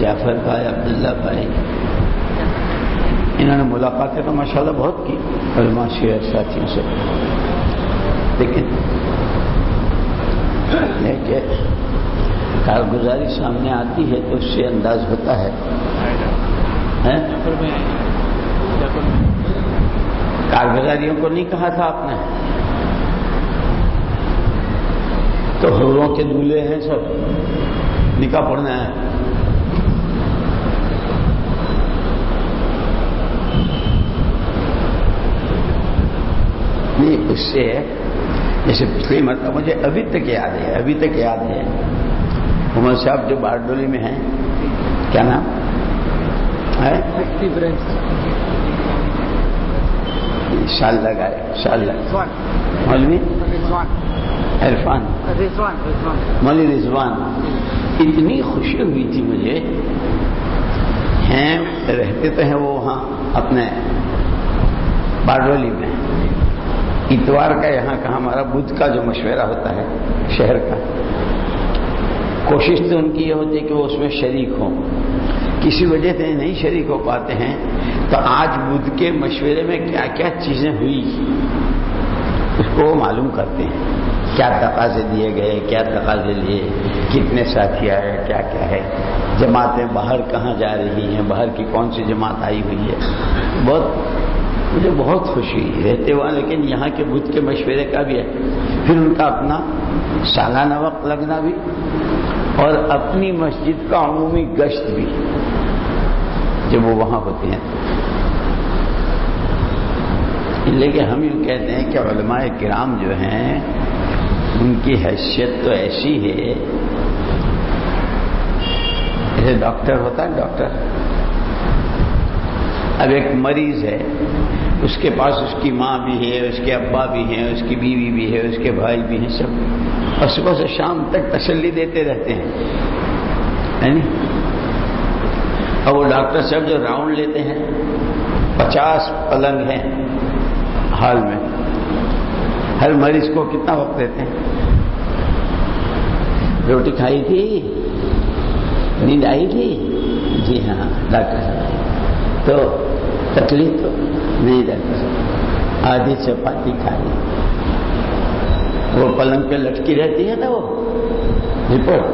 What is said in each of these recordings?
جعفر بھائی، عبداللہ بھائی۔ انہوں نے ملاقاتیں تو ماشاء اللہ بہت کی، علماء شیئر ساتھیوں سے۔ لیکن کارگزاری سامنے آتی ہے تو اس سے انداز ہوتا ہے۔ کارگزاریوں کو نہیں کہا تھا آپ نے؟ تو حوروں کے دولے ہیں سب نکاح پڑنا ہے۔ نہیں اس سے جیسے پچھلی مرتبہ مجھے ابھی تک یاد ہے ابھی تک یاد ہے۔ عمر صاحب جو بارڈولی میں ہیں کیا نام؟ ہے شال لگائے شال لگائے مولوی؟ عرفان۔ مولوی رضوان۔ اتنی خوشی ہوئی تھی مجھے۔ ہیں رہتے تو ہیں وہ وہاں اپنے بارڈولی میں۔ اتوار کا یہاں کا ہمارا بدھ کا جو مشورہ ہوتا ہے، شہر کا۔ کوشش تو ان کی یہ ہوتی ہے کہ وہ اس میں شریک ہوں۔ کسی وجہ سے نہیں شریک ہو پاتے ہیں، تو آج بدھ کے مشورے میں کیا کیا چیزیں ہوئی، اس کو وہ معلوم کرتے ہیں۔ کیا تقاضے دیے گئے، کیا تقاضے لیے، کتنے ساتھی آئے، کیا کیا ہے۔ جماعتیں باہر کہاں جا رہی ہیں، باہر کی کون سی جماعت آئی ہوئی ہے۔ بہت مجھے بہت خوشی رہتے ہوا لیکن یہاں کے بدھ کے مشورے کا بھی ہے۔ پھر ان کا اپنا سالانہ وقت لگنا بھی اور اپنی مسجد کا عمومی گشت بھی، جب وہ وہاں ہوتے ہیں۔ لیکن ہم یوں کہتے ہیں کہ علماء کرام جو ہیں، ان کی حیثیت تو ایسی ہے۔ جیسے ڈاکٹر ہوتا ہے، ڈاکٹر اب ایک مریض ہے، اس کے پاس اس کی ماں بھی ہے، اس کے ابا بھی ہیں، اس کی بیوی بھی ہے، اس کے بھائی بھی ہیں، سب۔ اور صبح سے شام تک تسلی دیتے رہتے ہیں۔ اور وہ ڈاکٹر صاحب جو راؤنڈ لیتے ہیں، پچاس پلنگ ہیں ہال میں۔ ہر مریض کو کتنا وقت دیتے ہیں؟ روٹی کھائی تھی؟ نیند آئی تھی؟ جی ہاں ڈاکٹر صاحب۔ تو تکلیف تو نہیں رہتا آدھی چپاتی کھائی۔ وہ پلنگ پہ لٹکی رہتی ہے نا وہ۔ رپورٹ۔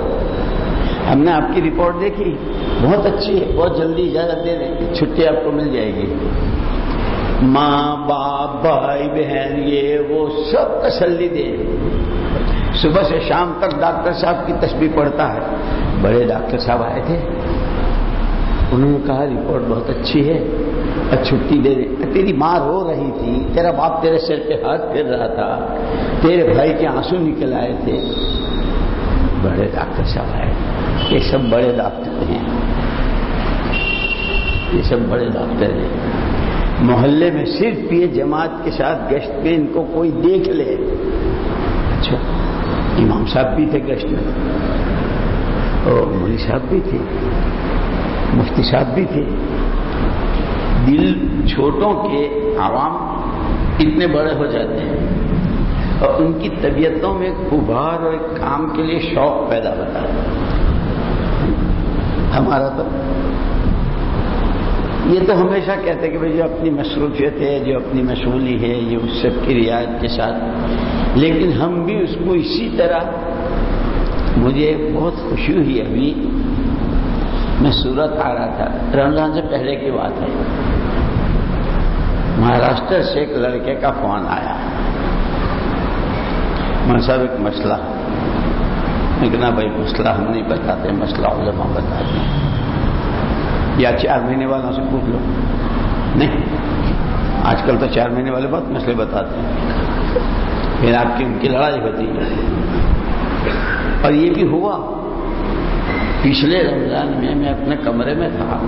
ہم نے آپ کی رپورٹ دیکھی۔ بہت اچھی ہے، بہت جلدی اجازت دے دیں چھٹی آپ کو مل جائے گی۔ ماں، باپ، بھائی، بہن، یہ، وہ سب تسلی دے صبح سے شام تک ڈاکٹر صاحب کی تصویر پڑھتا ہے۔ بڑے ڈاکٹر صاحب آئے تھے۔ انہوں نے کہا رپورٹ بہت اچھی ہے اور چھٹی دے دے. تیری ماں رو رہی تھی، تیرا باپ تیرے سر پہ ہاتھ پھیر رہا تھا، تیرے بھائی کے آنسو نکل آئے تھے. بڑے ڈاکٹر صاحب آئے، یہ سب بڑے ڈاکٹر ہیں، یہ سب بڑے ڈاکٹر ہیں۔ محلے میں صرف یہ جماعت کے ساتھ گشت پہ ان کو کوئی دیکھ لے۔ اچھا امام صاحب بھی تھے گشت میں، اور مولوی صاحب بھی تھے۔ مفتی صاحب بھی تھے۔ دل چھوٹوں کے عوام اتنے بڑے ہو جاتے ہیں اور ان کی طبیعتوں میں ابھار اور کام کے لیے شوق پیدا ہوتا ہے۔ ہمارا تو یہ تو ہمیشہ کہتے کہ بھائی جو اپنی مصروفیت ہے، جو اپنی مشغولی ہے، یہ اس سب کی رعایت کے ساتھ۔ لیکن ہم بھی اس کو اسی طرح مجھے بہت خوشی ہوئی ابھی میں سورت آ رہا تھا۔ رمضان سے پہلے کی بات ہے۔ مہاراشٹر سے ایک لڑکے کا فون آیا۔ من صاحب ایک مسئلہ۔ کہنا بھائی مسئلہ ہم نہیں بتاتے، مسئلہ علماء بتاتے ہیں۔ یا چار مہینے والوں سے پوچھ لو۔ نہیں، آج کل تو چار مہینے والے بہت مسئلے بتاتے ہیں۔ پھر آپ کی ان کی لڑائی ہوتی ہے۔ اور یہ بھی ہوا۔ پچھلے رمضان میں میں اپنے کمرے میں تھا۔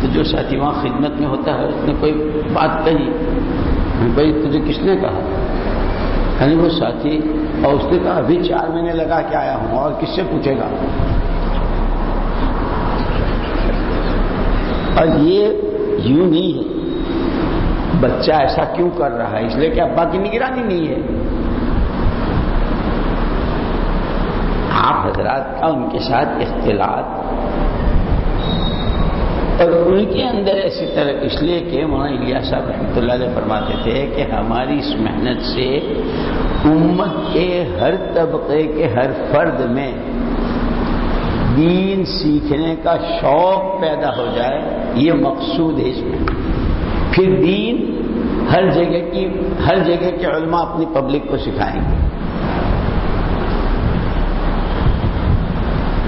تو جو ساتھی وہاں خدمت میں ہوتا ہے، اس نے کوئی بات کہی۔ بھائی، تجھے کس نے کہا؟ یعنی وہ ساتھی، اور اس نے کہا، ابھی چار مہینے لگا کے آیا ہوں، اور کس سے پوچھے گا؟ اور یہ یوں نہیں ہے۔ بچہ ایسا کیوں کر رہا ہے؟ اس لیے کہ ابا کی نگرانی نہیں ہے۔ آپ حضرات کا ان کے ساتھ اختلاط۔ اور ان کے اندر ایسی طرح اس لیے کہ مولانا الیا صاحب رحمۃ اللہ علیہ فرماتے تھے کہ ہماری اس محنت سے امت کے ہر طبقے کے ہر فرد میں دین سیکھنے کا شوق پیدا ہو جائے، یہ مقصود ہے اس میں۔ پھر دین ہر جگہ کی، ہر جگہ کے علماء اپنی پبلک کو سکھائیں گے۔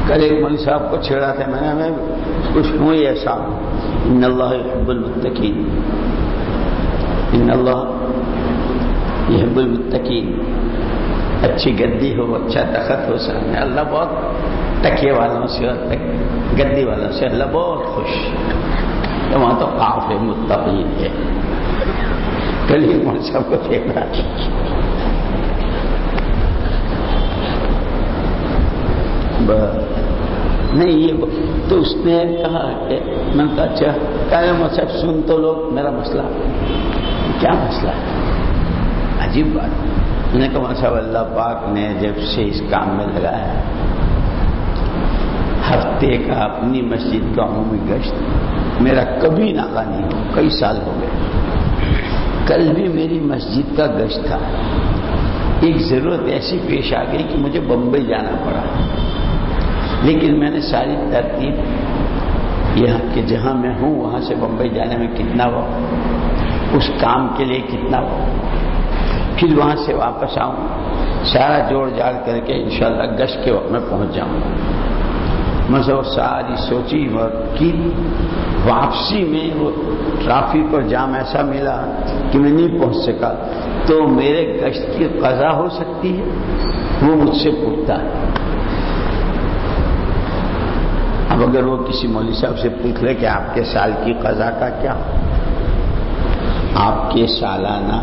کل ایک مولوی صاحب کو چھیڑا تھا، میں نے میں کچھ ہوں ایسا۔ ان اللہ حب المتقین۔ ان اللہ حب المتقین۔ اچھی گدی ہو اچھا تخت ہو سامنے اللہ بہت تکیے والوں سے اور گدی والوں سے اللہ بہت خوش۔ وہاں تو کاف ہے متقین ہے کل ہی مولوی صاحب کو چھیڑا۔ نہیں، یہ تو اس نے کہا کہ میں نے کہا اچھا کہ مذہب سن تو لوگ میرا مسئلہ۔ کیا مسئلہ؟ ہے عجیب بات۔ میں نے کہا صاحب اللہ، پاک نے جب سے اس کام میں لگایا ہفتے کا اپنی مسجد کا عمومی گشت میرا کبھی ناکا نہیں ہو، کئی سال ہو گئے۔ کل بھی میری مسجد کا گشت تھا۔ ایک ضرورت ایسی پیش آ گئی کہ مجھے بمبئی جانا پڑا۔ لیکن میں نے ساری ترتیب یہاں کہ جہاں میں ہوں، وہاں سے بمبئی جانے میں کتنا وقت، اس کام کے لیے کتنا وقت، پھر وہاں سے واپس آؤں، سارا جوڑ جاڑ کر کے انشاءاللہ گشت کے وقت میں پہنچ جاؤں۔ میں سب ساری سوچی اور کی واپسی میں وہ ٹرافک اور جام ایسا ملا کہ میں نہیں پہنچ سکا۔ تو میرے گشت کی قضا ہو سکتی ہے، وہ مجھ سے پوچھتا ہے۔ اب اگر وہ کسی مولوی صاحب سے پوچھ لے کہ آپ کے سال کی قضا کا کیا آپ کے سالانہ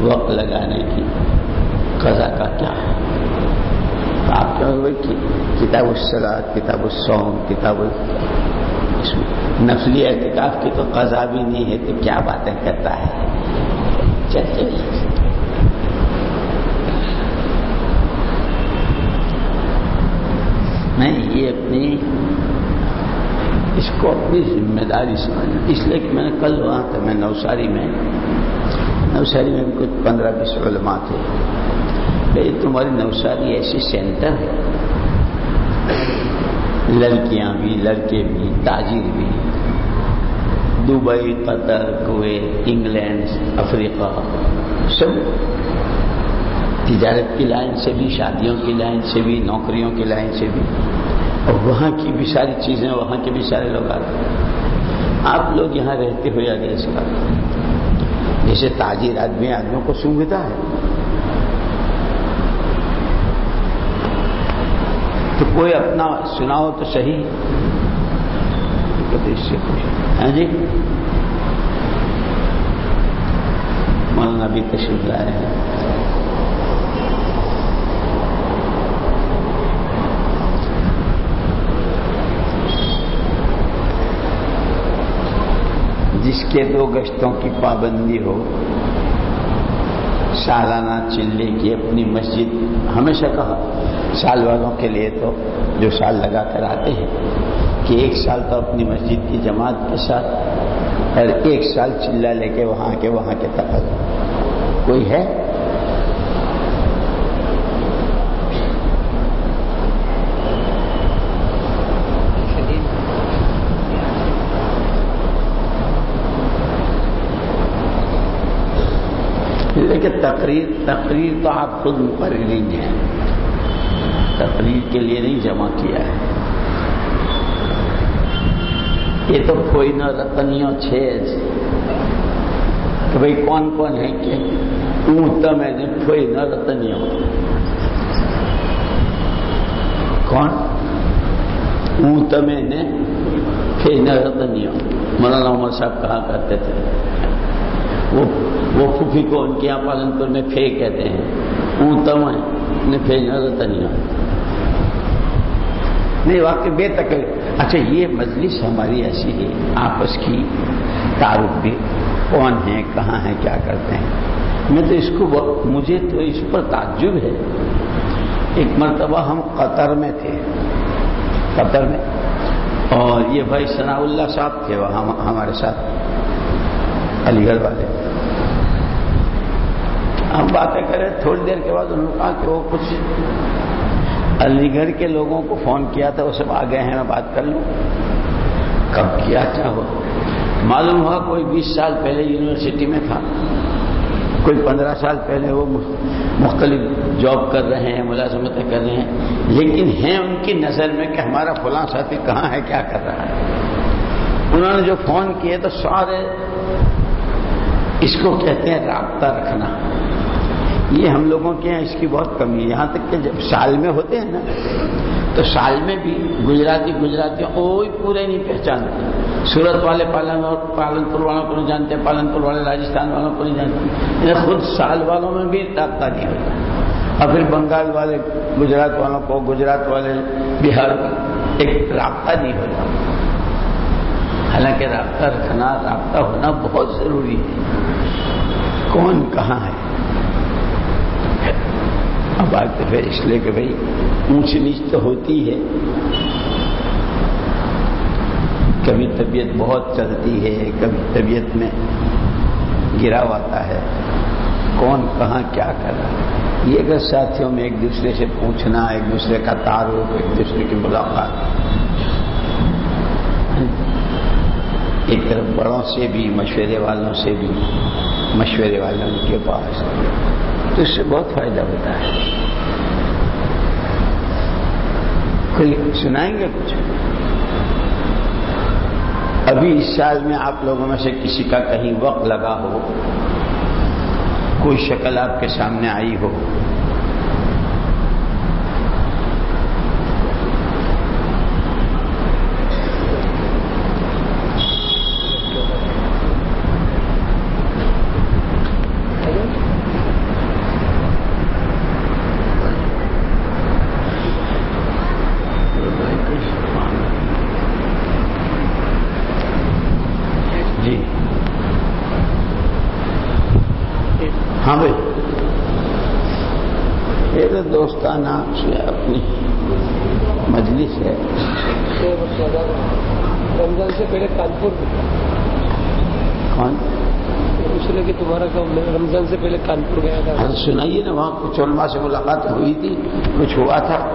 وقت لگانے کی قضا کا کیا ہے آپ کیا کتاب السلاط کتاب السوم کتاب نفلی اعتکاف کی تو قضا بھی نہیں ہے تو کیا باتیں کرتا ہے؟ چلتے میں یہ اپنی، اس کو اپنی ذمہ داری سمجھا اس لیے کہ میں نے کل وہاں تھا، میں نوساری میں نوساری میں کچھ پندرہ بیس علماء تھے۔ لیکن تمہاری نوساری ایسی سینٹر ہے۔ لڑکیاں بھی، لڑکے بھی، تاجر بھی۔ Dubai, Qatar, Kuwait, England, Africa, سب تجارت کی لائن سے بھی، شادیوں کی لائن سے بھی، نوکریوں کی لائن سے بھی۔ اور وہاں کی بھی ساری چیزیں، وہاں کے بھی سارے لوگ آتے آپ لوگ یہاں رہتے ہوئے آگے اس کا جیسے تاجر آدمی آدمیوں کو سونگتا ہے۔ تو کوئی اپنا سناؤ تو صحیح۔ اس سے ہاں جی؟ مولانا بھی تشریف لائے ہیں۔ جس کے دو گشتوں کی پابندی ہو، سالانہ چلے کی اپنی مسجد، ہمیشہ کہا، سال والوں کے لیے تو جو سال لگا کر آتے ہیں، کہ ایک سال تو اپنی مسجد کی جماعت کے ساتھ، اور ایک سال چلا لے کے وہاں کے وہاں کے تک کوئی ہے؟ لیکن تقریر تقریر تو آپ خود مقررین ہیں۔ تقریر کے لیے نہیں جمع کیا ہے۔ یہ تو کوئی نہ رتنیوں چھ کہ بھائی کون کون ہے کہ اونتا میں نے کوئی نہ رتنیوں کون؟ اونتا میں نے پھر نہ رتنیوں مولانا عمر صاحب کہا کرتے تھے؟ وہ وہ پھوپھی کو ان کے یہاں پالن پور میں پھے کہتے ہیں۔ اونتم ہے، نے پھے نہ نہیں، واقعی بے تکلیف۔ اچھا یہ مجلس ہماری ایسی ہے، آپس کی تعارف بھی۔ کون ہے، کہاں ہے، کیا کرتے ہیں؟ میں تو اس کو مجھے تو اس پر تعجب ہے۔ ایک مرتبہ ہم قطر میں تھے۔ قطر میں۔ اور یہ بھائی ثناء اللہ صاحب تھے وہ ہمارے ساتھ، علی گڑھ والے۔ ہم باتیں کریں، تھوڑی دیر کے بعد انہوں نے کہا کہ وہ کچھ علی گڑھ کے لوگوں کو فون کیا تھا، وہ سب آ گئے ہیں، میں بات کر لوں۔ کب کیا کیا ہوا معلوم ہوا کوئی بیس سال پہلے یونیورسٹی میں تھا۔ کوئی پندرہ سال پہلے وہ مختلف جاب کر رہے ہیں، ملازمتیں کر رہے ہیں۔ لیکن ہیں ان کی نظر میں کہ ہمارا فلاں ساتھی کہاں ہے، کیا کر رہا ہے۔ انہوں نے جو فون کیے تو سارے اس کو کہتے ہیں رابطہ رکھنا۔ یہ ہم لوگوں کے یہاں اس کی بہت کمی ہے۔ یہاں تک کہ جب سال میں ہوتے ہیں نا، تو سال میں بھی گجراتی گجراتی کوئی پورے نہیں پہچانتے۔ سورت والے پالن پالن پور والوں کو نہیں جانتے پالن پور والے راجستھان والوں کو نہیں جانتے۔ یعنی خود سال والوں میں بھی رابطہ نہیں ہوتا اور پھر بنگال والے، گجرات والوں کو، گجرات والے بہار کو ایک رابطہ نہیں ہوتا حالانکہ رابطہ رکھنا، رابطہ ہونا بہت ضروری ہے۔ کون کہاں ہے؟ اب آج تو پھر اس لیے کہ بھائی اونچ نیچ تو ہوتی ہے۔ کبھی طبیعت بہت چلتی ہے، کبھی طبیعت میں گراو آتا ہے۔ کون کہاں کیا کر رہا ہے؟ یہ اگر ساتھیوں میں ایک دوسرے سے پوچھنا، ایک دوسرے کا تعارف، ایک دوسرے کی ملاقات۔ ایک طرف بڑوں سے بھی، مشورے والوں سے بھی، مشورے والوں کے پاس۔ تو اس سے بہت فائدہ ہوتا ہے۔ کوئی سنائیں گے کچھ؟ ابھی اس سال میں آپ لوگوں میں سے کسی کا کہیں وقت لگا ہو، کوئی شکل آپ کے سامنے آئی ہو رمضان سے پہلے کانپور گیا تھا۔ سنائیے نا، وہاں کچھ علماء سے ملاقات ہوئی تھی، کچھ ہوا تھا؟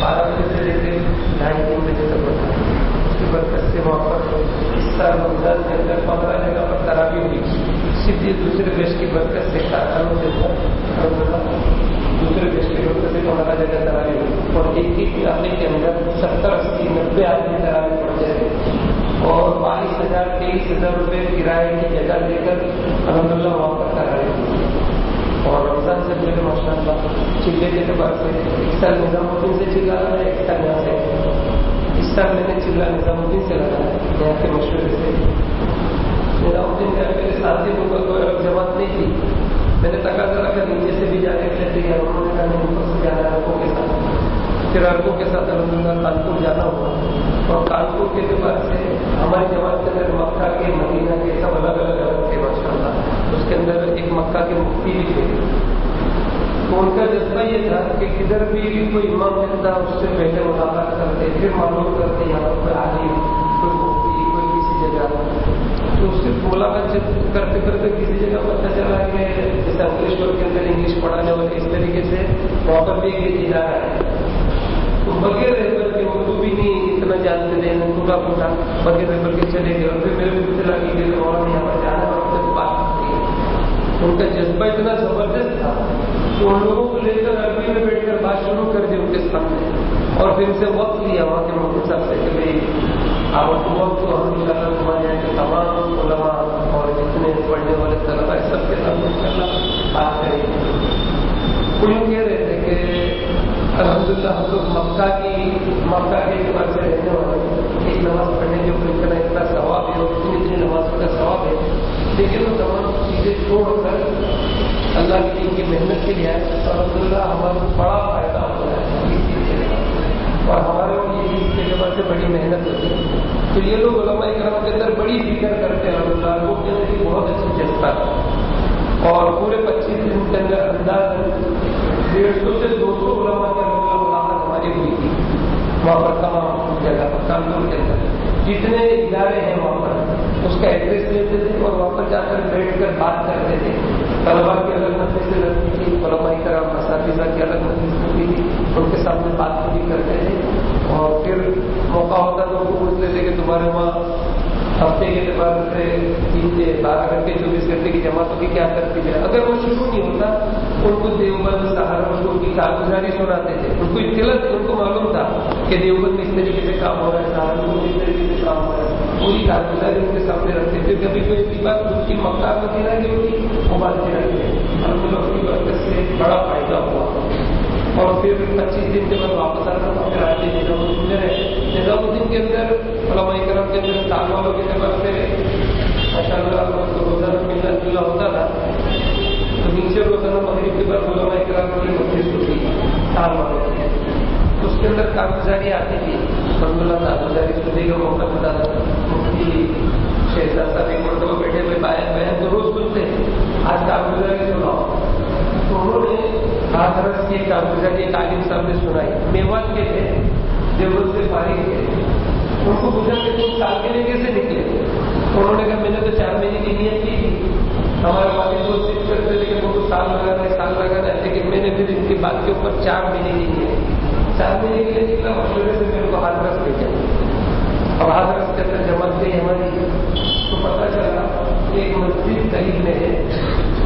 بارہ سے لے کے ڈھائی تین بجے تک سے وہاں پر پندرہ جگہ پر تراوی ہوئی صرف یہ دوسرے دیش کی برکت سے دوسرے دیش کی برکت سے پندرہ جگہ تراوی ہوئی اور ایک ایک علاقے کے اندر ستر اسی نبے آدمی تراوی پڑ اور بائیس ہزار تیئیس ہزار روپئے کرائے کی جگہ لے کر الحمد للہ وہاں پر کرا رہے ہیں۔ پاکستان سے بھی ماشاء اللہ چلے کے اعتبار سے سر نظام الدین سے چلا رہا ہے، ایک سال سے اس سال میں نے چلا، نظام الدین سے لگا ہے۔ یہاں کے مشورے سے۔ نظام الدین کا میرے ساتھی لوگوں کو جماعت نہیں تھی۔ میں نے تقاضا رکھا نیچے سے بھی جا کے لیے انہوں نے کہا نہیں اوپر سے جانا ہے لڑکوں کے ساتھ۔ پھر لڑکوں کے ساتھ الحمد للہ کانپور جانا ہوا اور کانپور کے اعتبار سے ہماری جماعت کے اندر مکہ کے مدینہ کے سب الگ الگ الگ تھے ماشاء اللہ اس کے اندر ایک مکہ کے مفتی بھی تھے۔ ان کا جذبہ یہ تھا کہ کدھر بھی کوئی امام ملتا اس سے پہلے ملاقات کرتے، پھر معلوم کرتے یہاں پر عالم، کوئی مفتی، کوئی کسی جگہ۔ تو اس سے ملاقات کرتے کرتے کسی جگہ پتہ چلا کہ جیسے انگلیشور کے اندر انگلش پڑھانے والے اس طریقے سے موقع بھی یہ جا رہا ہے۔ تو بغیر رہبر کے اردو بھی نہیں اتنا جانتے تھے ٹوٹا پھوٹا بغیر رہبر کے چلے گئے۔ اور پھر میرے مجھے لگی کہ اور یہاں پر جانا اور ان کا جذبہ اتنا زبردست تھا۔ کہ ان لوگوں کو لے کر عربی میں بیٹھ کر بات شروع کر دی ان کے سامنے۔ اور پھر سے وقت لیا وہاں کے مفتی صاحب سے کہ بھائی، آپ وقت کو ہم ان یہاں کے تمام علماء اور جتنے پڑھنے والے طلبا ہے سب کے ساتھ بات کریں وہ یوں کہہ رہے تھے کہ الحمد للہ ہم لوگ مکہ کی، مکہ کے اعتبار سے رہنے والے ایک نماز پڑھنے کے اوپر اتنا اتنا ثواب ہے، اور اتنی اتنی نماز کا ثواب ہے۔ لیکن وہ تمام چیزیں چھوڑ کر اللہ کی کی محنت کے لیے الحمد للہ ہمارا بڑا فائدہ ہو رہا ہے۔ اس چیز کے اور ہمارے یہ اس کے اعتبار سے بڑی محنت ہوتی ہے۔ تو یہ لوگ علماء کرام کے اندر بڑی فکر کرتے ہیں اللہ وہ کہتے ہیں کہ بہت اچھی جذبہ ہے۔ اور پورے پچیس دن کے اندر انداز ڈیڑھ سو سے دو سو علماء کے ہوئی تھی۔ وہاں پر تمام جگہ پر کانپور کے اندر جتنے ادارے ہیں وہاں پر، اس کا ایڈریس لیتے تھے اور وہاں پر جا کر بیٹھ کر بات کرتے تھے۔ طلبا کی الگ مدد سے لگتی تھی علماء کرام اساتذہ کی الگ مدد ہوتی تھی۔ ان کے سامنے بات بھی کرتے تھے۔ اور پھر موقع ہوتا تو ان کو پوچھ لیتے کہ تمہارے وہاں ہفتے کے اعتبار سے تین سے بارہ گھنٹے چوبیس گھنٹے کی جماعتوں کی کیا کرتی ہے؟ اگر وہ شروع نہیں ہوتا، ان کو دیوبند سہارنپور کی کارگزاری سناتے تھے۔ ان کو اطلاع ان کو معلوم تھا کہ دیوبند میں اس طریقے سے کام ہو رہا ہے سہارنپور میں اس طریقے سے کام ہو رہا ہے۔ پوری کارگزاری ان کے سامنے رکھتے تھے۔ کبھی کوئی ایسی بات خود کی مکار میں دینا کہ ہوتی، وہ بات نہیں رکھتے الحمد لوگ کی برکت سے بڑا فائدہ ہوا۔ اور پھر پچیس دن کے بعد واپس آتا تھا پھر آج نظام الدین کے اندر علماء کرم کے اندر سال والوں کے اعتبار سے ماشاء اللہ روزانہ ملنا جلا ہوتا تھا، تو نیچے روزانہ مغرب کے بعد علماء کرام کی مجلس ہوتی سال والوں کی اس کے اندر کارگزاری آتی تھی۔ الحمد اللہ کارگزاری سننے کا موقع ملتا تھا۔ مفتی شہزاد صاحب ایک مرتبہ بیٹھے ہوئے پایا، بیان تو روز سنتے آج کارگزاری سناؤ۔ تو انہوں نے حضرت کی کارگزاری ایک عالم صاحب نے سنائی۔ میوات کے تھے، دیوبند سے فارغ تھے۔ ان کو پوچھا کہ تم سال کے لیے کیسے نکلے۔ انہوں نے کہا، میں نے تو چار مہینے کی نیت کی۔ تھی ہمارے والد کو صرف کرتے تھے کہ وہ سال لگانا ہے، سال لگانا ہے، لیکن میں نے پھر ان کی بات کے اوپر چار مہینے کی نیت چار مہینے کے لیے نکلا مشورے سے میرے کو حضرت بھیجا اب حضرت کے اندر جماعت گئی ہماری۔ تو پتا چلا ایک مسجد قریب میں ہے،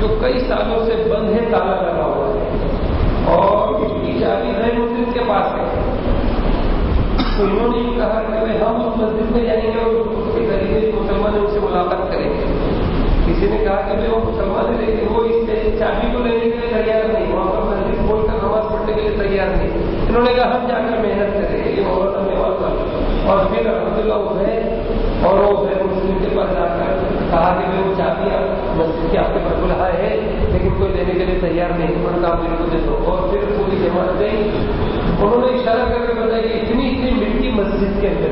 جو کئی سالوں سے بند ہے، تالا لگا ہوا ہے۔ اور اس کی چابی نئے مسجد کے پاس ہے۔ تو انہوں نے یہ کہا کہ ہم اس مسجد میں جائیں گے اور اس کے ذریعے مسلمان ان سے ملاقات کریں گے۔ کسی نے کہا کہ وہ مسلمان ہے لیکن وہ اس چابی کو لینے کے لیے تیار نہیں، وہاں پر مسجد کھول کر نماز پڑھنے کے لیے تیار نہیں۔ انہوں نے کہا، ہم جا کر محنت کریں گے۔ یہ بہت دھنیہ واد اور پھر الحمد للہ وہ گئے اور وہ غیر مسلم کے پاس جا کر کہا کہ میں وہ چابیاں مسجد کی آپ کے پر بلا ہے، لیکن کوئی لینے کے لیے تیار نہیں۔ ان کا میرے کو دے دو۔ اور پھر پوری جماعت گئی انہوں نے اشارہ کر کے بتایا کہ اتنی اتنی مٹی مسجد کے اندر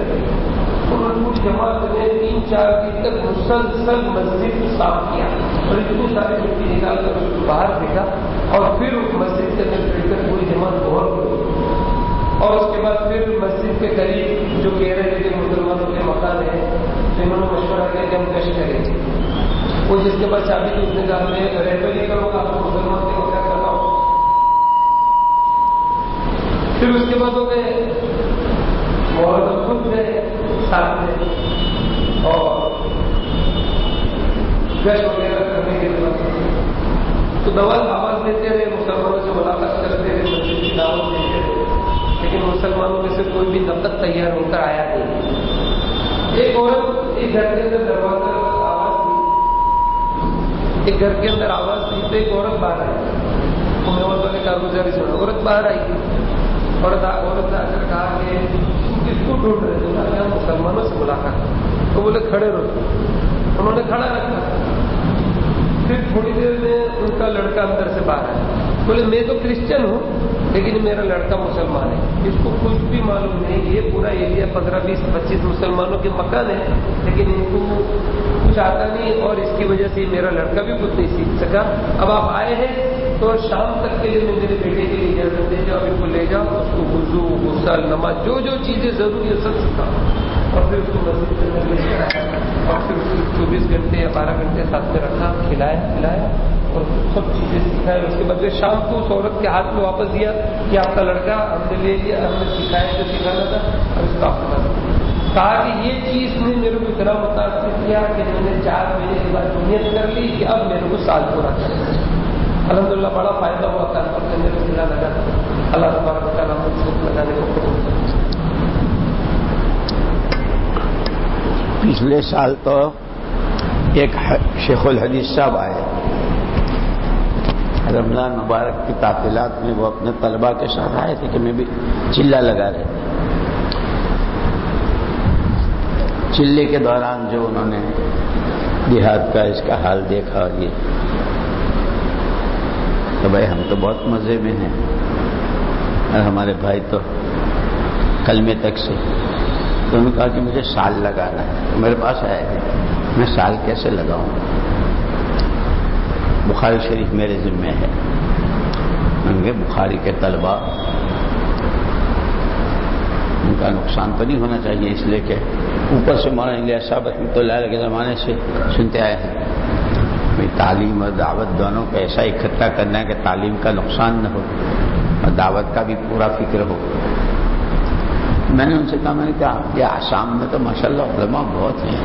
انہوں نے پوری جماعت نے تین چار دن تک مسلسل مسجد صاف کیا اور اتنی ساری مٹی نکال کر اس کو باہر پھینکا اور پھر اس مسجد کے اندر پھر کر پوری جماعت بہت اور اس کے بعد پھر مسجد کے قریب جو کہہ رہے تھے کہ مسلمانوں کے مکان ہیں تو انہوں نے مشورہ کیا کہ ہم کش کریں وہ جس کے پاس چابی تھی، اس نے کہا، میں ریفر کروں گا، آپ مسلمان کے مکان کرنا ہوں پھر اس کے بعد وہ گئے محرم خود گئے ساتھ میں اور گش وغیرہ کرنے کے بعد۔ تو دوا آواز دیتے رہے، مسلمانوں سے ملاقات کرتے رہے، مسجد کی دعوت دیتے رہے۔ لیکن مسلمانوں میں سے کوئی بھی نقد تیار ہو کر آیا نہیں۔ ایک عورت ایک گھر کے اندر دروازہ آواز دی ایک گھر کے اندر آواز دی تو ایک عورت باہر آئی۔ میں عورتوں نے کارگزاری سنا عورت باہر آئی۔ عورت عورت نے کہا کہ کس کو ڈھونڈ رہے تھے مسلمانوں سے ملاقات تو بولے کھڑے رہو انہوں نے کھڑا رکھا۔ پھر تھوڑی دیر میں ان کا لڑکا اندر سے باہر آیا۔ بولے، میں تو کرسچن ہوں، لیکن میرا لڑکا مسلمان ہے۔ اس کو کچھ بھی معلوم نہیں، یہ پورا ایریا پندرہ، بیس، پچیس مسلمانوں کے مکان ہے، لیکن ان کو کچھ آتا نہیں اور اس کی وجہ سے میرا لڑکا بھی کچھ نہیں سیکھ سکا۔ اب آپ آئے ہیں تو شام تک کے لیے میں میرے بیٹے کے لیے اجازت دے جاؤ، ان کو لے جاؤ، اس کو وضو، غسل، نماز، جو جو چیزیں ضروری ہے سب سکھاؤ۔ اور پھر اس کو مسجد کے اندر لے کر اور پھر چوبیس گھنٹے یا بارہ گھنٹے ساتھ میں رکھا کھلایا پلایا اور سب چیزیں سکھایا اس کے بعد شام کو اس عورت کے ہاتھ میں واپس دیا کہ آپ کا لڑکا ہم نے لے لیا، ہم نے سکھایا جو سکھانا تھا، اور اس کا کہا کہ یہ چیز نے میرے کو اتنا متاثر کیا کہ میں نے چار مہینے کے بعد نیت کر لی کہ اب میرے کو سال پورا کر الحمد للہ بڑا فائدہ ہوا تھا میرے سلا لگا اللہ تبارک لگانے کو پچھلے سال تو ایک شیخ الحدیث صاحب آئے رمضان مبارک کی تعطیلات میں وہ اپنے طلبا کے ساتھ آئے تھے کہ میں بھی چلا لگا رہے تھے چلے کے دوران جو انہوں نے دیہات کا اس کا حال دیکھا اور یہ تو بھائی ہم تو بہت مزے میں ہیں۔ اور ہمارے بھائی تو کلمے تک سے۔ تو انہوں نے کہا کہ مجھے سال لگانا ہے۔ میرے پاس آئے ہیں۔ میں سال کیسے لگاؤں؟ بخاری شریف میرے ذمے ہے۔ ان کے بخاری کے طلبا ان کا نقصان تو نہیں ہونا چاہیے، اس لیے کہ اوپر سے مولانا لیا صاحب رحمۃ اللہ کے زمانے سے سنتے آئے ہیں۔ تعلیم اور دعوت دونوں کو ایسا اکٹھا کرنا ہے کہ تعلیم کا نقصان نہ ہو اور دعوت کا بھی پورا فکر ہو۔ میں نے ان سے کہا، میں نے کہا، آپ کے آسام میں تو ماشاء اللہ علماء بہت ہیں۔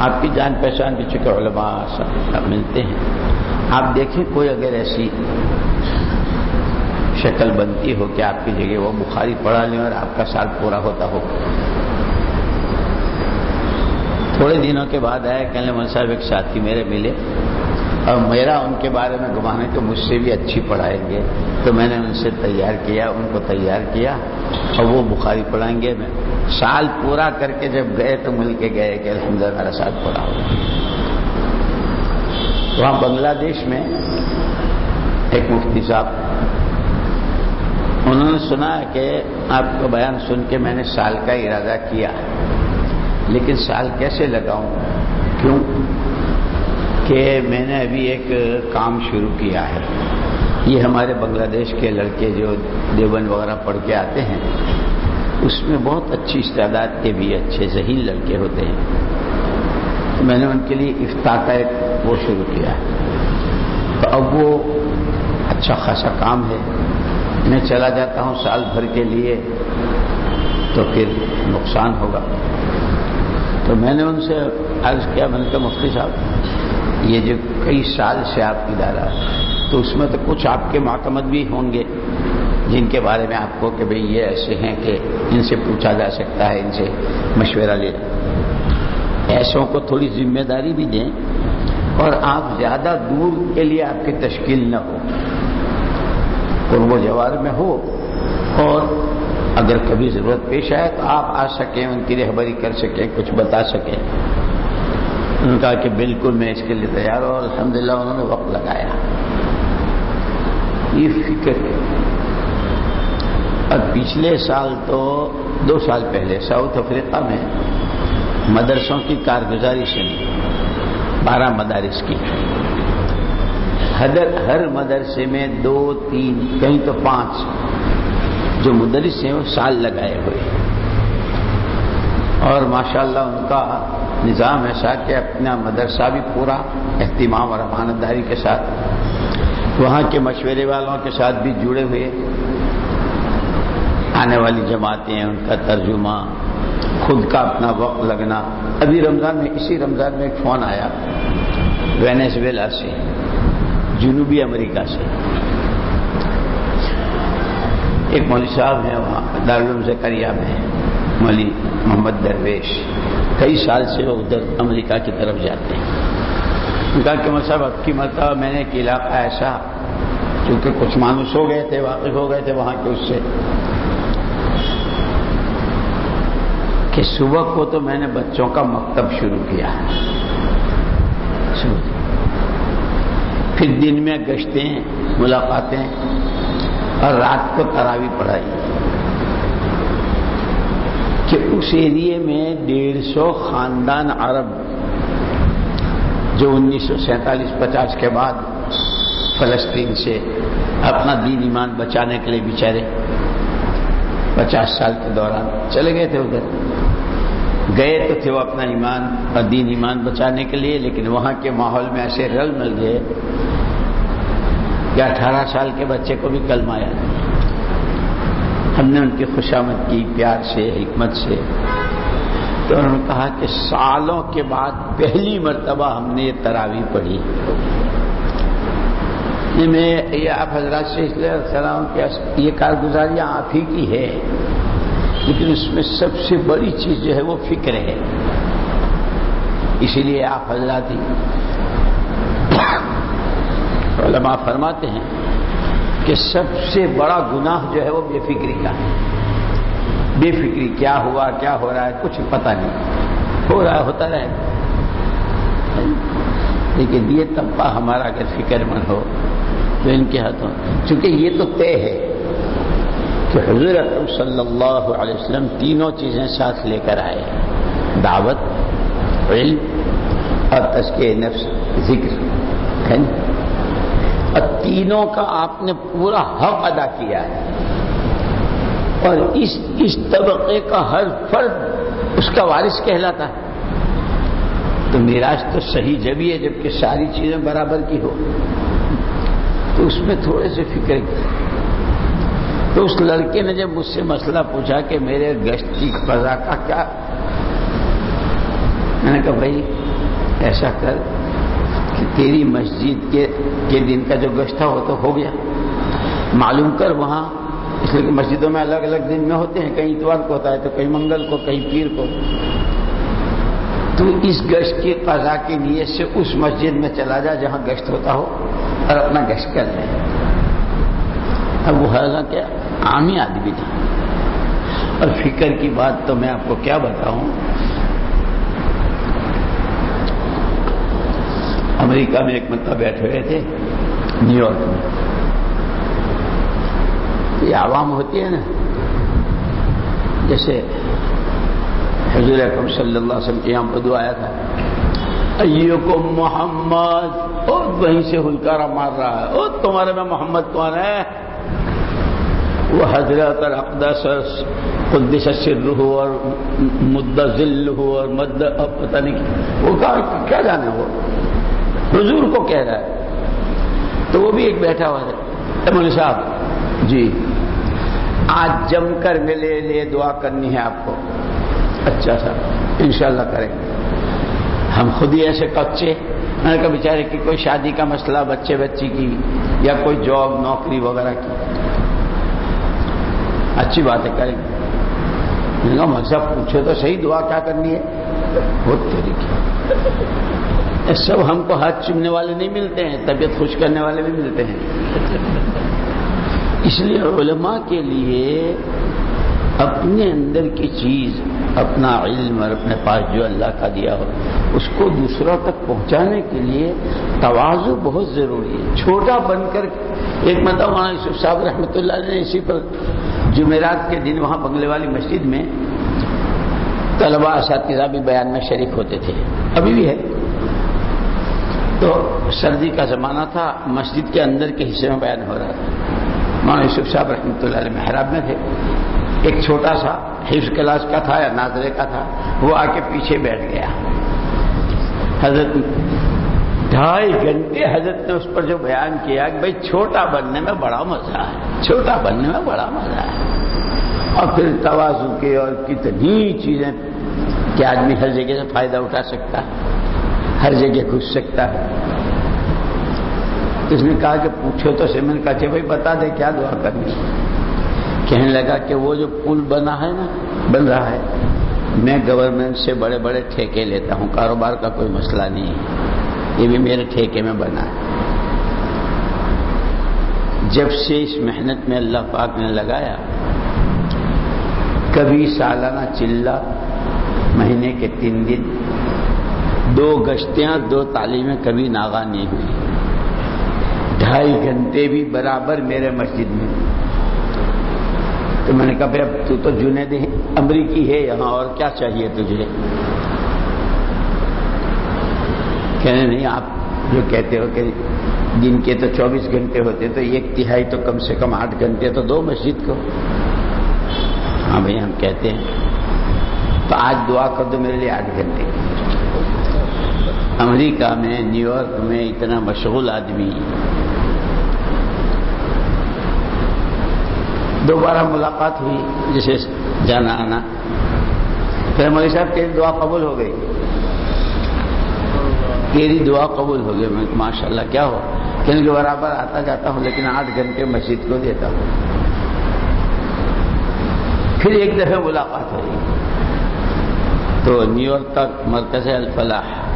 آپ کی جان پہچان بھی چکے علماء سب ملتے ہیں۔ آپ دیکھیں، کوئی اگر ایسی شکل بنتی ہو کہ آپ کی جگہ وہ بخاری پڑھا لیں اور آپ کا سال پورا ہوتا ہو۔ تھوڑے دنوں کے بعد آیا، کہنے مول صاحب، ایک ساتھی میرے ملے۔ اور میرا ان کے بارے میں گمانے کہ مجھ سے بھی اچھی پڑھائیں گے۔ تو میں نے ان سے تیار کیا، ان کو تیار کیا۔ اور وہ بخاری پڑھائیں گے۔ میں سال پورا کر کے جب گئے تو مل کے گئے کہ الحمد للہ میرا سال پورا ہو وہاں بنگلہ دیش میں ایک مفتی صاحب، انہوں نے سنا کہ آپ کا بیان سن کے میں نے سال کا ارادہ کیا۔ لیکن سال کیسے لگاؤں؟ کیوں؟ کہ میں نے ابھی ایک کام شروع کیا ہے۔ یہ ہمارے بنگلہ دیش کے لڑکے جو دیوبند وغیرہ پڑھ کے آتے ہیں، اس میں بہت اچھی استعداد کے بھی اچھے ذہین لڑکے ہوتے ہیں۔ میں نے ان کے لیے افتا کا ایک وہ شروع کیا ہے۔ تو اب وہ اچھا خاصا کام ہے۔ میں چلا جاتا ہوں سال بھر کے لیے، تو پھر نقصان ہوگا۔ تو میں نے ان سے عرض کیا، میں نے کہا، مفتی صاحب، یہ جو کئی سال سے آپ ادارہ تو اس میں تو کچھ آپ کے معتمد بھی ہوں گے، جن کے بارے میں آپ کو کہ بھئی یہ ایسے ہیں کہ ان سے پوچھا جا سکتا ہے، ان سے مشورہ لے ایسوں کو تھوڑی ذمہ داری بھی دیں اور آپ زیادہ دور کے لیے آپ کی تشکیل نہ ہو۔ قرب و جوار میں ہو اور اگر کبھی ضرورت پیش آئے تو آپ آ سکیں، ان کی رہبری کر سکیں، کچھ بتا سکیں۔ انہوں نے کہا کہ بالکل میں اس کے لیے تیار ہوں اور الحمد انہوں نے وقت لگایا۔ یہ فکر ہے۔ اور پچھلے سال تو، دو سال پہلے، ساؤتھ افریقہ میں مدرسوں کی کارگزاری سنی بارہ مدارس کی۔ ہر مدرسے میں دو، تین، کہیں تو پانچ جو مدرس ہیں وہ سال لگائے ہوئے اور ماشاءاللہ ان کا نظام ایسا کہ اپنا مدرسہ بھی پورا اہتمام اور امانت داری کے ساتھ، وہاں کے مشورے والوں کے ساتھ بھی جڑے ہوئے۔ آنے والی جماعتیں، ان کا ترجمہ، خود کا اپنا وقت لگنا۔ ابھی رمضان میں، اسی رمضان میں ایک فون آیا وینیزویلا سے، جنوبی امریکہ سے۔ ایک مولوی صاحب ہیں، وہاں دارالعلوم زکریہ میں مولوی محمد درویش۔ کئی سال سے وہ ادھر امریکہ کی طرف جاتے ہیں۔ ان کا کہ صاحب اب کی مرتبہ میں نے ایک علاقہ ایسا کیونکہ کچھ مانوس ہو گئے تھے، واقف ہو گئے تھے وہاں کے اس سے۔ کہ صبح کو تو میں نے بچوں کا مکتب شروع کیا۔ پھر دن میں گشتیں، ملاقاتیں۔ اور رات کو تراوی پڑھائی۔ کہ اس ایریے میں ڈیڑھ سو خاندان عرب جو انیس سو سینتالیس پچاس کے بعد فلسطین سے اپنا دین ایمان بچانے کے لیے بیچارے پچاس سال کے دوران چلے گئے تھے ادھر۔ گئے تو تھے وہ اپنا ایمان اور دین ایمان بچانے کے لیے، لیکن وہاں کے ماحول میں ایسے رل مل گئے کہ اٹھارہ سال کے بچے کو بھی کلم آیا ہم نے ان کی خوشامد کی، پیار سے، حکمت سے۔ تو انہوں نے کہا کہ سالوں کے بعد پہلی مرتبہ ہم نے یہ تراوی پڑھی۔ میں، یہ آپ حضرات سے اس لیے سلام کہ یہ کارگزاریاں آپ ہی کی ہے۔ لیکن اس میں سب سے بڑی چیز جو ہے وہ فکر ہے۔ اسی لیے آپ حضرات ہی علماء فرماتے ہیں کہ سب سے بڑا گناہ جو ہے وہ بے فکری کا ہے۔ بے فکری کیا ہوا، کیا ہو رہا ہے، کچھ پتہ نہیں۔ ہو رہا ہوتا رہے۔ لیکن یہ طبقہ ہمارا اگر فکر مند ہو تو ان کے ہاتھوں۔ چونکہ یہ تو طے ہے کہ حضور اکرم صلی اللہ علیہ وسلم تینوں چیزیں ساتھ لے کر آئے۔ دعوت، علم اور تشکے نفس، ذکر۔ اور تینوں کا آپ نے پورا حق ادا کیا ہے۔ اور اس اس طبقے کا ہر فرد اس کا وارث کہلاتا ہے۔ تو میراج تو صحیح جبھی ہے، جبکہ ساری چیزیں برابر کی ہو۔ تو اس میں تھوڑے سے فکر تو اس لڑکے نے جب مجھ سے مسئلہ پوچھا کہ میرے گشت کی فضا کا کیا؟ میں نے کہا، بھائی، ایسا کر۔ کہ تیری مسجد کے کے دن کا جو گشت تھا وہ تو ہو گیا۔ معلوم کر وہاں، اس لیے کہ مسجدوں میں الگ الگ دن میں ہوتے ہیں۔ کہیں اتوار کو ہوتا ہے تو کہیں منگل کو، کہیں پیر کو۔ تو اس گشت کی قضا کی نیت سے اس مسجد میں چلا جا جہاں گشت ہوتا ہو اور اپنا گشت کر لے۔ اب وہ حالانکہ عامی آدمی تھا۔ اور فکر کی بات تو میں آپ کو کیا بتاؤں؟ امریکہ میں ایک مطلب بیٹھے ہوئے تھے، نیو یارک میں۔ یہ عوام ہوتی ہے نا، جیسے حضور اکرم صلی اللہ علیہ وسلم کے یہاں بدو آیا تھا، ایوکم محمد اور وہیں سے ہلکارا مار رہا ہے اور تمہارے میں محمد کون ہے؟ وہ حضرت اور اقدس قدس سر ہو اور مدذل ہو اور مد اب پتہ نہیں، وہ کہا کیا جانے وہ؟ حضور کو کہہ رہا ہے۔ تو وہ بھی ایک بیٹھا ہوا ہے۔ مولوی صاحب جی۔ آج جم کر ملے لیے دعا کرنی ہے آپ کو۔ اچھا سا انشاءاللہ کریں۔ گے ہم خود ہی ایسے کچے۔ میں نے کہا، بیچارے کی کوئی شادی کا مسئلہ، بچے بچی کی، یا کوئی جاب، نوکری وغیرہ کی۔ اچھی بات ہے کریں۔ گے میں نے کہا پوچھو تو صحیح دعا کیا کرنی ہے؟ بہت طریقے سب ہم کو ہاتھ چمنے والے نہیں ملتے ہیں، طبیعت خوش کرنے والے بھی ملتے ہیں۔ اس لیے علماء کے لیے اپنے اندر کی چیز، اپنا علم اور اپنے پاس جو اللہ کا دیا ہو، اس کو دوسروں تک پہنچانے کے لیے توازو بہت ضروری ہے۔ چھوٹا بن کر ایک مطلب وہاں یوسف صاحب رحمۃ اللہ نے اسی پر جمعرات کے دن وہاں بنگلے والی مسجد میں طلبا اساتذہ بھی بیان میں شریک ہوتے تھے۔ ابھی بھی ہے۔ تو سردی کا زمانہ تھا، مسجد کے اندر کے حصے میں بیان ہو رہا تھا۔ مولانا یوسف صاحب رحمۃ اللہ علیہ محراب میں تھے۔ ایک چھوٹا سا حفظ کلاس کا تھا یا ناظرے کا تھا، وہ آ کے پیچھے بیٹھ گیا۔ حضرت ڈھائی گھنٹے حضرت نے اس پر جو بیان کیا کہ بھائی چھوٹا بننے میں بڑا مزہ ہے، چھوٹا بننے میں بڑا مزہ ہے۔ اور پھر توازو کے اور کتنی چیزیں کہ آدمی ہر جگہ سے فائدہ اٹھا سکتا ہے۔ ہر جگہ گھس سکتا ہے۔ اس نے کہا کہ پوچھو تو سے میں نے کہا بھائی بتا دے کیا دعا کرنی کہنے لگا کہ وہ جو پل بنا ہے نا، بن رہا ہے، میں گورنمنٹ سے بڑے بڑے ٹھیکے لیتا ہوں، کاروبار کا کوئی مسئلہ نہیں ہے۔ یہ بھی میرے ٹھیکے میں بنا ہے۔ جب سے اس محنت میں اللہ پاک نے لگایا، کبھی سالانہ چلہ مہینے کے تین دن دو گشتیاں، دو تعلیمیں کبھی ناغا نہیں ہوئی۔ ڈھائی گھنٹے بھی برابر میرے مسجد میں۔ تو میں نے کہا، بھائی، اب تو تو جنید امریکی ہے، یہاں اور کیا چاہیے تجھے؟ کہنے نہیں، آپ جو کہتے ہو کہ دن کے تو چوبیس گھنٹے ہوتے، تو ایک تہائی تو کم سے کم آٹھ گھنٹے، تو دو مسجد کو۔ ہاں بھائی، ہم کہتے ہیں، تو آج دعا کر دو میرے لیے آٹھ گھنٹے۔ کی امریکہ میں نیو یارک میں اتنا مشغول آدمی۔ دوبارہ ملاقات ہوئی جسے جانا آنا۔ پھر مولوی صاحب تیری دعا قبول ہو گئی۔ تیری دعا قبول ہو گئی۔ ماشاء اللہ کیا ہو؟ کہ برابر آتا جاتا ہوں، لیکن آٹھ گھنٹے مسجد کو دیتا ہوں۔ پھر ایک دفعہ ملاقات ہوئی۔ تو نیو یارک تک مرکز الفلاح۔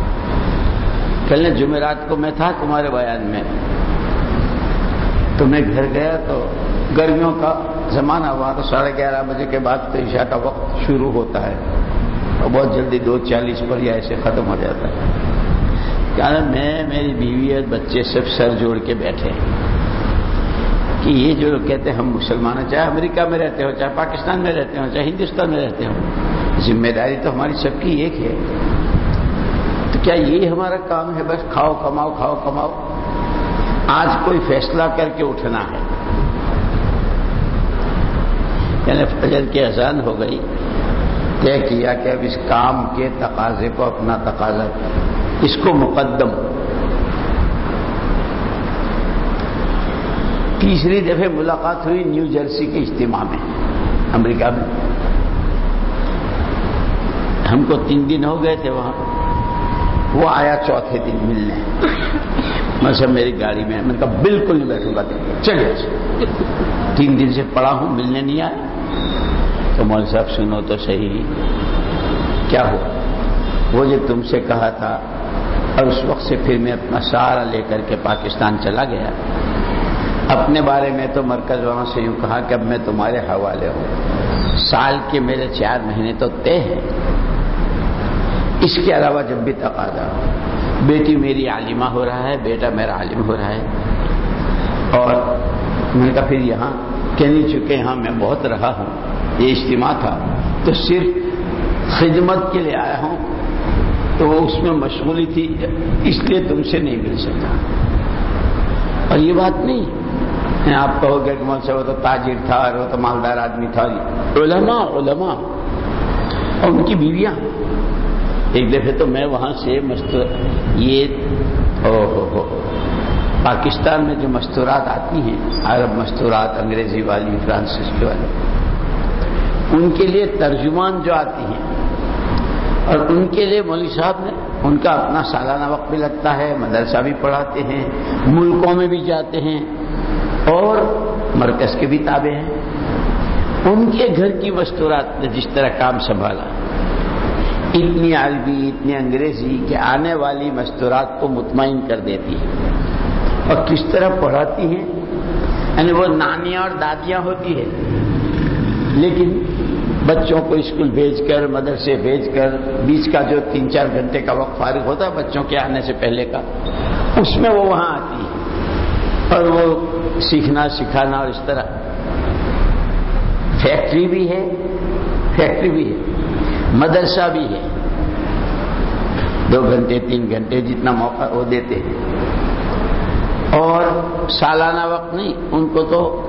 کل جمعرات کو میں تھا تمہارے بیان میں۔ تو میں گھر گیا تو گرمیوں کا زمانہ ہوا تو ساڑھے گیارہ بجے کے بعد تو عشاء کا وقت شروع ہوتا ہے۔ اور بہت جلدی دو چالیس پر یا ایسے ختم ہو جاتا ہے۔ کیا میں، میری بیوی اور بچے سب سر جوڑ کے بیٹھے۔ کہ یہ جو کہتے ہیں ہم مسلمان ہیں، چاہے امریکہ میں رہتے ہو، چاہے پاکستان میں رہتے ہو، چاہے ہندوستان میں رہتے ہو، ذمہ داری تو ہماری سب کی ایک ہے۔ کیا یہ ہمارا کام ہے؟ بس کھاؤ، کماؤ کھاؤ، کماؤ۔ آج کوئی فیصلہ کر کے اٹھنا ہے۔ یعنی فجر کی اذان ہو گئی، طے کیا کہ اب اس کام کے تقاضے کو اپنا تقاضا، اس کو مقدم۔ تیسری دفعہ ملاقات ہوئی نیو جرسی کے اجتماع میں، امریکہ میں۔ ہم کو تین دن ہو گئے تھے وہاں۔ وہ آیا چوتھے دن ملنے۔ میں سب میری گاڑی میں میں نے کہا بالکل نہیں بیٹھوں گا۔ چلے۔ تین دن سے پڑا ہوں، ملنے نہیں آیا۔ تو مول صاحب، سنو تو صحیح۔ کیا ہوا؟ وہ جو تم سے کہا تھا، اور اس وقت سے پھر میں اپنا سارا لے کر کے پاکستان چلا گیا۔ اپنے بارے میں تو مرکز وہاں سے یوں کہا کہ اب میں تمہارے حوالے ہوں۔ سال کے میرے چار مہینے تو طے ہیں۔ اس کے علاوہ جب بھی تقاضا بیٹی میری عالمہ ہو رہا ہے، بیٹا میرا عالم ہو رہا ہے۔ اور میں نے کہا پھر یہاں کہنے چکے یہاں میں بہت رہا ہوں، یہ اجتماع تھا۔ تو صرف خدمت کے لیے آیا ہوں، تو وہ اس میں مشغولی تھی، اس لیے تم سے نہیں مل سکتا اور یہ بات نہیں آپ کہو گے کہ مجھ سے وہ تو تاجر تھا، اور وہ تو مالدار آدمی تھا۔ علماء علماء۔ اور ان کی بیویاں ایک دفعہ تو میں وہاں سے مستور یہ او ہو ہو پاکستان میں جو مستورات آتی ہیں، عرب مستورات، انگریزی والی فرانسیسی والی، ان کے لیے ترجمان جو آتی ہیں، اور ان کے لیے مولوی صاحب نے ان کا اپنا سالانہ وقت بھی لگتا ہے، مدرسہ بھی پڑھاتے ہیں، ملکوں میں بھی جاتے ہیں، اور مرکز کے بھی تابع ہیں۔ ان کے گھر کی مستورات نے جس طرح کام سنبھالا۔ اتنی عربی، اتنی انگریزی کہ آنے والی مستورات کو مطمئن کر دیتی ہے۔ اور کس طرح پڑھاتی ہیں؟ یعنی وہ نانیاں اور دادیاں ہوتی ہے لیکن بچوں کو اسکول بھیج کر، مدرسے بھیج کر، بیچ کا جو تین چار گھنٹے کا وقت فارغ ہوتا ہے بچوں کے آنے سے پہلے کا، اس میں وہ وہاں آتی ہے اور وہ سیکھنا، سکھانا اور اس طرح۔ فیکٹری بھی ہے، فیکٹری بھی ہے۔ مدرسہ بھی ہے۔ دو گھنٹے، تین گھنٹے جتنا موقع وہ دیتے ہیں۔ اور سالانہ وقت نہیں، ان کو تو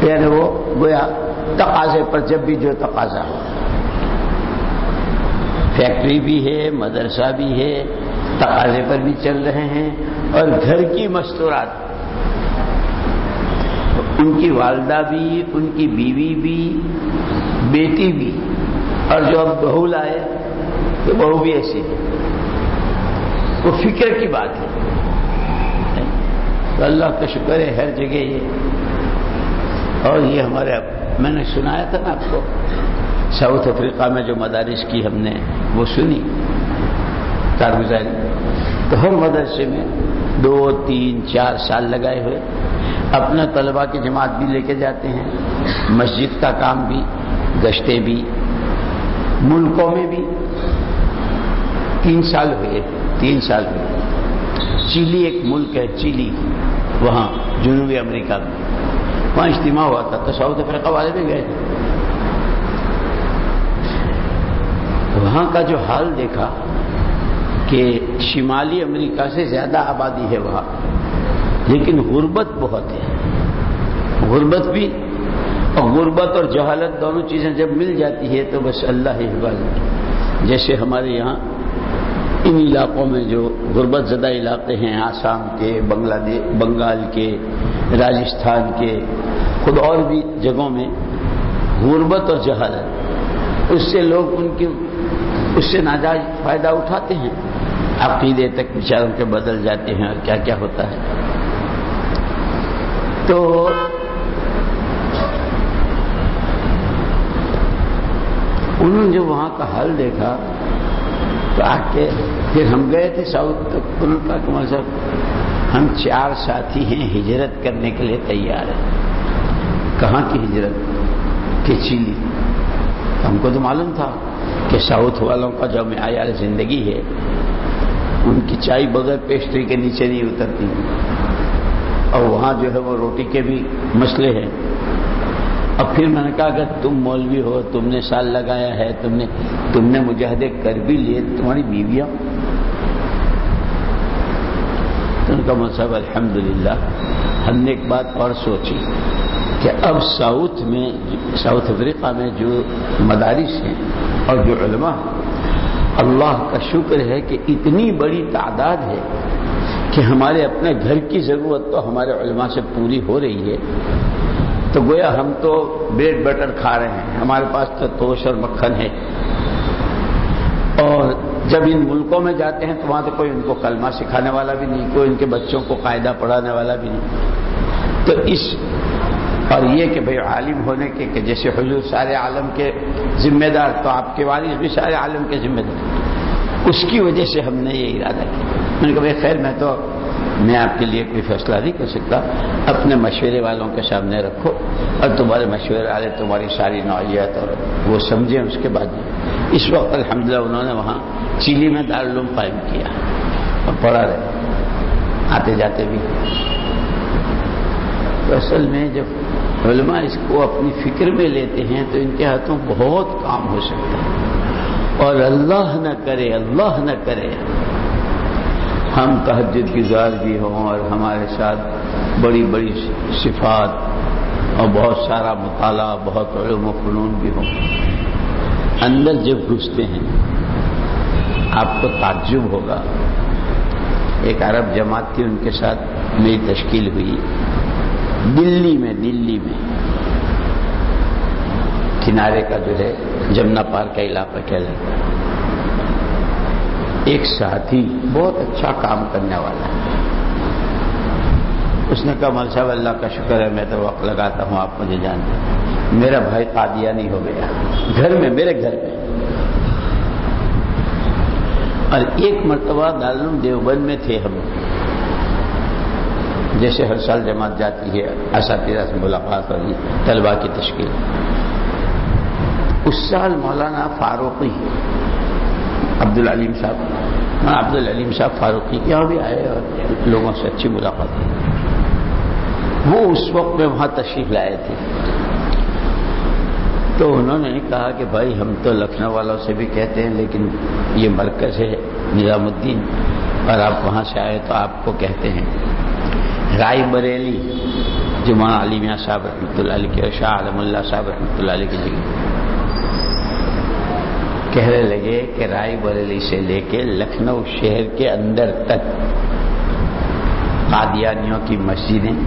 پہلے وہ گویا تقاضے پر جب بھی جو تقاضا ہو۔ فیکٹری بھی ہے، مدرسہ بھی ہے، تقاضے پر بھی چل رہے ہیں۔ اور گھر کی مستورات، ان کی والدہ بھی، ان کی بیوی بھی، بیٹی بھی۔ اور جو اب بہو لائے تو بہو بھی ایسی وہ فکر کی بات ہے۔ تو اللہ کا شکر ہے، ہر جگہ یہ۔ اور یہ ہمارے میں نے سنایا تھا نا آپ کو۔ ساؤتھ افریقہ میں جو مدارس کی ہم نے، وہ سنی۔ کارگزاری تو ہر مدرسے میں دو، تین، چار سال لگائے ہوئے۔ اپنے طلبا کی جماعت بھی لے کے جاتے ہیں۔ مسجد کا کام بھی گشتے بھی۔ ملکوں میں بھی تین سال ہوئے، تین سال ہوئے۔ چیلی ایک ملک ہے، چیلی، وہاں جنوبی امریکہ میں۔ وہاں اجتماع ہوا تھا تو ساؤتھ افریقہ والے بھی گئے۔ وہاں کا جو حال دیکھا کہ شمالی امریکہ سے زیادہ آبادی ہے وہاں، لیکن غربت بہت ہے۔ غربت بھی اور غربت اور جہالت دونوں چیزیں جب مل جاتی ہے تو بس اللہ ہی حفاظت جیسے ہمارے یہاں ان علاقوں میں جو غربت زدہ علاقے ہیں، آسام کے بنگلہ دیش بنگال کے، راجستھان کے، خود اور بھی جگہوں میں غربت اور جہالت، اس سے لوگ ان کی اس سے ناجائز فائدہ اٹھاتے ہیں۔ عقیدے تک بیچاروں کے بدل جاتے ہیں اور کیا کیا ہوتا ہے۔ تو انہوں نے جو وہاں کا حل دیکھا، تو آ کے پھر ہم گئے تھے ساؤتھ تک انہوں نے کہا صاحب، ہم چار ساتھی ہیں، ہجرت کرنے کے لیے تیار ہیں۔ کہاں کی ہجرت؟ کہ چیلی ہم کو تو معلوم تھا کہ ساؤتھ والوں کا جو معیار زندگی ہے، ان کی چائے بغیر پیسٹری کے نیچے نہیں اترتی۔ اور وہاں جو ہے وہ روٹی کے بھی مسئلے ہیں۔ اب پھر میں نے کہا، اگر تم مولوی ہو، تم نے سال لگایا ہے، تم نے تم نے مجاہدے کر بھی لیے، تمہاری بیویاں. تو کا مطلب الحمد للہ ہم نے ایک بات اور سوچی کہ اب ساؤتھ میں، ساؤتھ افریقہ میں جو مدارس ہیں اور جو علماء، اللہ کا شکر ہے کہ اتنی بڑی تعداد ہے کہ ہمارے اپنے گھر کی ضرورت تو ہمارے علماء سے پوری ہو رہی ہے تو گویا ہم تو بریڈ بٹر کھا رہے ہیں۔ ہمارے پاس تو توش اور مکھن ہے۔ اور جب ان ملکوں میں جاتے ہیں تو وہاں تو کوئی ان کو کلمہ سکھانے والا بھی نہیں، کوئی ان کے بچوں کو قاعدہ پڑھانے والا بھی نہیں۔ تو اس، اور یہ کہ بھائی عالم ہونے کے، کہ جیسے حضور سارے عالم کے ذمہ دار، تو آپ کے والد بھی سارے عالم کے ذمہ دار۔ اس کی وجہ سے ہم نے یہ ارادہ کیا۔ میں نے کہا بھائی خیر، میں تو میں آپ کے لیے کوئی فیصلہ نہیں کر سکتا۔ اپنے مشورے والوں کے سامنے رکھو اور تمہارے مشورے والے، تمہاری ساری نوعیت اور وہ سمجھیں اس کے بعد۔ اس وقت الحمدللہ انہوں نے وہاں چیلی میں دارالعلوم قائم کیا اور پڑھا رہے۔ آتے جاتے بھی۔ تو اصل میں جب علماء اس کو اپنی فکر میں لیتے ہیں تو ان کے ہاتھوں بہت کام ہو سکتا ہے۔ اور اللہ نہ کرے، اللہ نہ کرے۔ ہم تہجد گزار بھی ہوں اور ہمارے ساتھ بڑی بڑی صفات اور بہت سارا مطالعہ، بہت علم و فنون بھی ہوں۔ اندر جب گھستے ہیں، آپ کو تعجب ہوگا۔ ایک عرب جماعت تھی ان کے ساتھ میری تشکیل ہوئی۔ دلی میں دلی میں۔ کنارے کا جو ہے، جمنا پار کا علاقہ کیا لگتا ہے۔ ایک ساتھی بہت اچھا کام کرنے والا ہے۔ اس نے کہا مل صاحب، اللہ کا شکر ہے، میں تو وقت لگاتا ہوں، آپ مجھے جانتے میرا بھائی قادیانی ہو گیا، گھر میں، میرے گھر میں۔ اور ایک مرتبہ دارالعلوم دیوبند میں تھے ہم۔ جیسے ہر سال جماعت جاتی ہے، اساتذہ سے ملاقات ہوگی طلبا کی تشکیل۔ اس سال مولانا فاروقی عبد العلیم صاحب۔ ہاں عبد العلیم صاحب فاروقی یہاں بھی آئے اور لوگوں سے اچھی ملاقات ہوئی۔ وہ اس وقت میں وہاں تشریف لائے تھے۔ تو انہوں نے کہا کہ بھائی، ہم تو لکھنؤ والوں سے بھی کہتے ہیں، لیکن یہ مرکز ہے نظام الدین۔ اور آپ وہاں سے آئے تو آپ کو کہتے ہیں۔ رائے بریلی جو مولانا علی میاں صاحب رحمۃ اللہ علیہ کے شاہ عالم اللہ صاحب رحمۃ اللہ علیہ کی جی۔ جگہ کہنے لگے کہ رائے بریلی سے لے کے لکھنؤ شہر کے اندر تک قادیانیوں کی مسجدیں،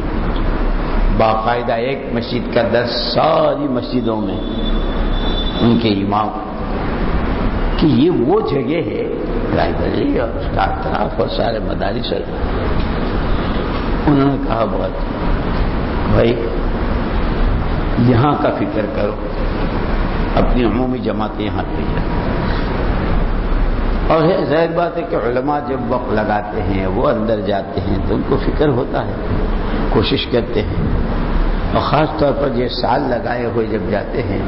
باقاعدہ ایک مسجد کا درس ساری مسجدوں میں ان کے امام کہ یہ وہ جگہ ہے، رائے بریلی اور اس کا اطراف اور سارے مدارس انہوں نے کہا بہت، بھائی یہاں کا فکر کرو۔ اپنی عمومی جماعتیں یہاں پہ اور ظاہر بات ہے کہ علماء جب وقت لگاتے ہیں، وہ اندر جاتے ہیں تو ان کو فکر ہوتا ہے، کوشش کرتے ہیں۔ اور خاص طور پر یہ سال لگائے ہوئے جب جاتے ہیں،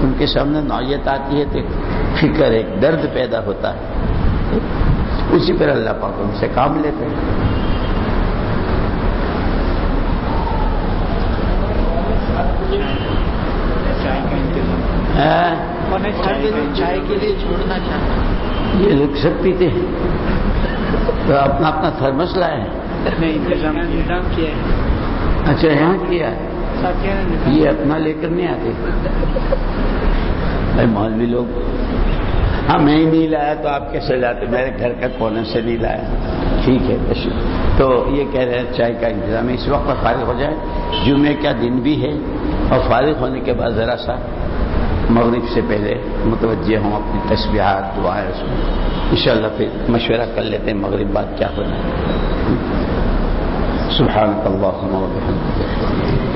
ان کے سامنے نوعیت آتی ہے تو فکر، ایک درد پیدا ہوتا ہے۔ اسی پر اللہ پاک ان سے کام لیتے ہیں۔ چائے کے لیے چھوڑنا چاہتا یہ لوگ سب پیتے ہیں۔ تو اپنا اپنا تھرمس لائے ہے۔ اچھا یہاں کیا یہ اپنا لے کر نہیں آتے۔ بھائی مولوی لوگ۔ ہاں میں ہی نہیں لایا تو آپ کیسے لاتے؟ میرے گھر کا کونے سے نہیں لایا۔ ٹھیک ہے بس۔ تو یہ کہہ رہے ہیں چائے کا انتظام اس وقت فارغ ہو جائے جمعے کا دن بھی ہے اور فارغ ہونے کے بعد ذرا سا مغرب سے پہلے متوجہ ہوں اپنی تصویرات دعائیں اس میں انشاءاللہ پھر مشورہ کر لیتے ہیں مغرب بعد کیا ہونا سبحان اللہ